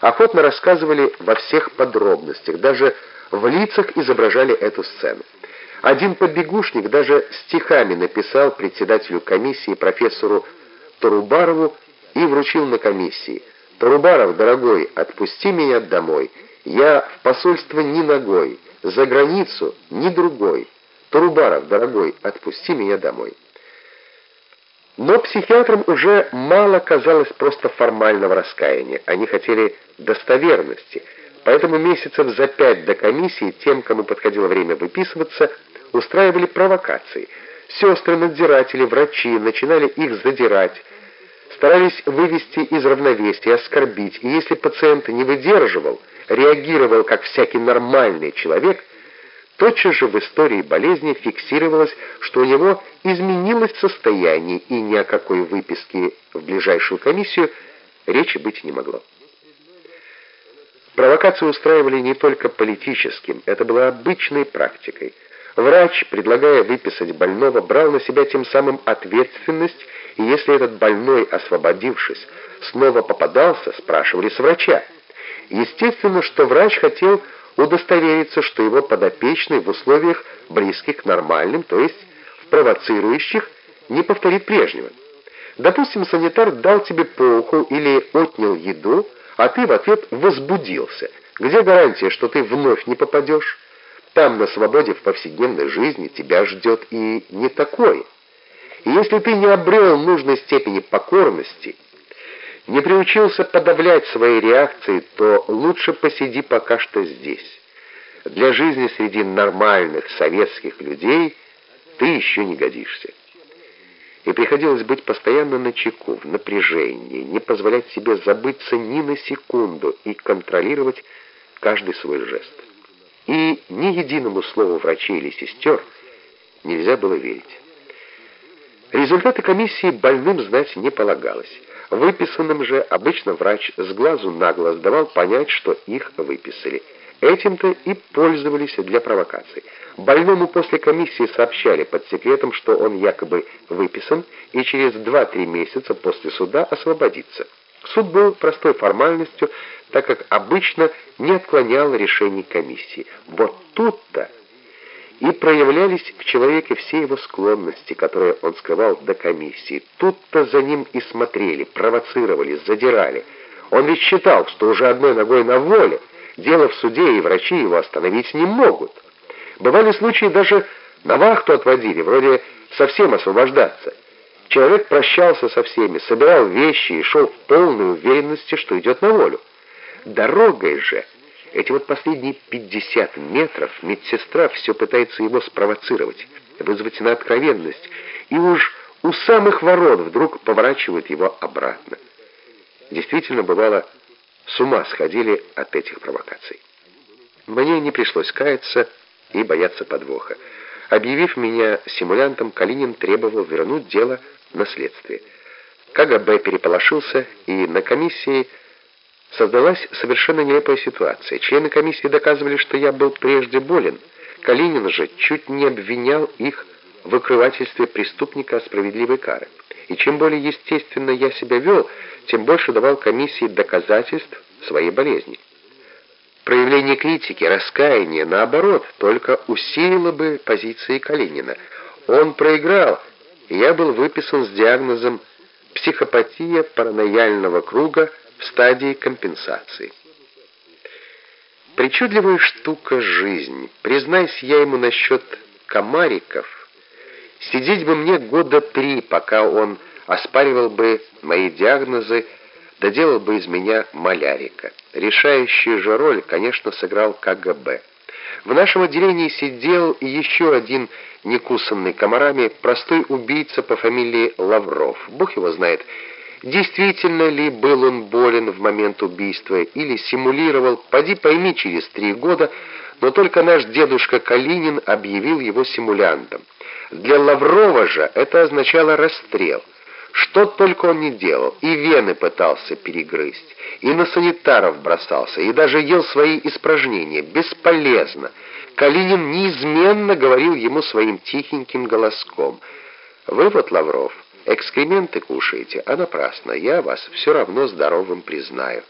охотно рассказывали во всех подробностях, даже в лицах изображали эту сцену. Один побегушник даже стихами написал председателю комиссии профессору Тарубарову и вручил на комиссии. «Тарубаров, дорогой, отпусти меня домой. Я в посольство ни ногой, за границу ни другой. Тарубаров, дорогой, отпусти меня домой». Но психиатрам уже мало казалось просто формального раскаяния. Они хотели достоверности. Поэтому месяцев за пять до комиссии тем, кому подходило время выписываться, устраивали провокации. Сестры-надзиратели, врачи начинали их задирать, старались вывести из равновесия, оскорбить. И если пациент не выдерживал, реагировал как всякий нормальный человек – Тотчас же в истории болезни фиксировалось, что у него изменилось состояние, и ни о какой выписке в ближайшую комиссию речи быть не могло. Провокации устраивали не только политическим, это было обычной практикой. Врач, предлагая выписать больного, брал на себя тем самым ответственность, и если этот больной, освободившись, снова попадался, спрашивали с врача. Естественно, что врач хотел удостовериться, что его подопечный в условиях близких к нормальным, то есть в провоцирующих, не повторит прежнего. Допустим, санитар дал тебе по уху или отнял еду, а ты в ответ возбудился. Где гарантия, что ты вновь не попадешь? Там, на свободе в повседневной жизни, тебя ждет и не такое. И если ты не обрел нужной степени покорности, не приучился подавлять свои реакции, то лучше посиди пока что здесь. Для жизни среди нормальных советских людей ты еще не годишься. И приходилось быть постоянно на чеку, в напряжении, не позволять себе забыться ни на секунду и контролировать каждый свой жест. И ни единому слову врачей или сестер нельзя было верить. Результаты комиссии больным знать не полагалось. Выписанным же обычно врач с глазу на глаз давал понять, что их выписали. Этим-то и пользовались для провокаций. Больному после комиссии сообщали под секретом, что он якобы выписан и через 2-3 месяца после суда освободится. Суд был простой формальностью, так как обычно не отклонял решений комиссии. Вот тут-то и проявлялись в человеке все его склонности, которые он скрывал до комиссии. Тут-то за ним и смотрели, провоцировали, задирали. Он ведь считал, что уже одной ногой на воле, дело в суде, и врачи его остановить не могут. Бывали случаи, даже на вахту отводили, вроде совсем освобождаться. Человек прощался со всеми, собирал вещи и шел в полной уверенности, что идет на волю. Дорогой же... Эти вот последние 50 метров медсестра все пытается его спровоцировать, вызвать на откровенность, и уж у самых ворот вдруг поворачивает его обратно. Действительно, бывало, с ума сходили от этих провокаций. Мне не пришлось каяться и бояться подвоха. Объявив меня симулянтом, Калинин требовал вернуть дело на следствие. КГБ переполошился, и на комиссии Создалась совершенно нелепая ситуация. Члены комиссии доказывали, что я был прежде болен. Калинин же чуть не обвинял их в выкрывательстве преступника справедливой кары. И чем более естественно я себя вел, тем больше давал комиссии доказательств своей болезни. Проявление критики, раскаяния, наоборот, только усилило бы позиции Калинина. Он проиграл, и я был выписан с диагнозом психопатия паранояльного круга стадии компенсации. Причудливая штука жизнь. Признайся я ему насчет комариков. Сидеть бы мне года три, пока он оспаривал бы мои диагнозы, доделал бы из меня малярика. Решающую же роль, конечно, сыграл КГБ. В нашем отделении сидел еще один некусанный комарами простой убийца по фамилии Лавров. Бог его знает, Действительно ли был он болен в момент убийства или симулировал, поди пойми через три года, но только наш дедушка Калинин объявил его симулянтом. Для Лаврова же это означало расстрел. Что только он не делал, и вены пытался перегрызть, и на санитаров бросался, и даже ел свои испражнения. Бесполезно. Калинин неизменно говорил ему своим тихеньким голоском. «Вывод, Лавров». Экскременты кушаете, а напрасно. Я вас все равно здоровым признаю.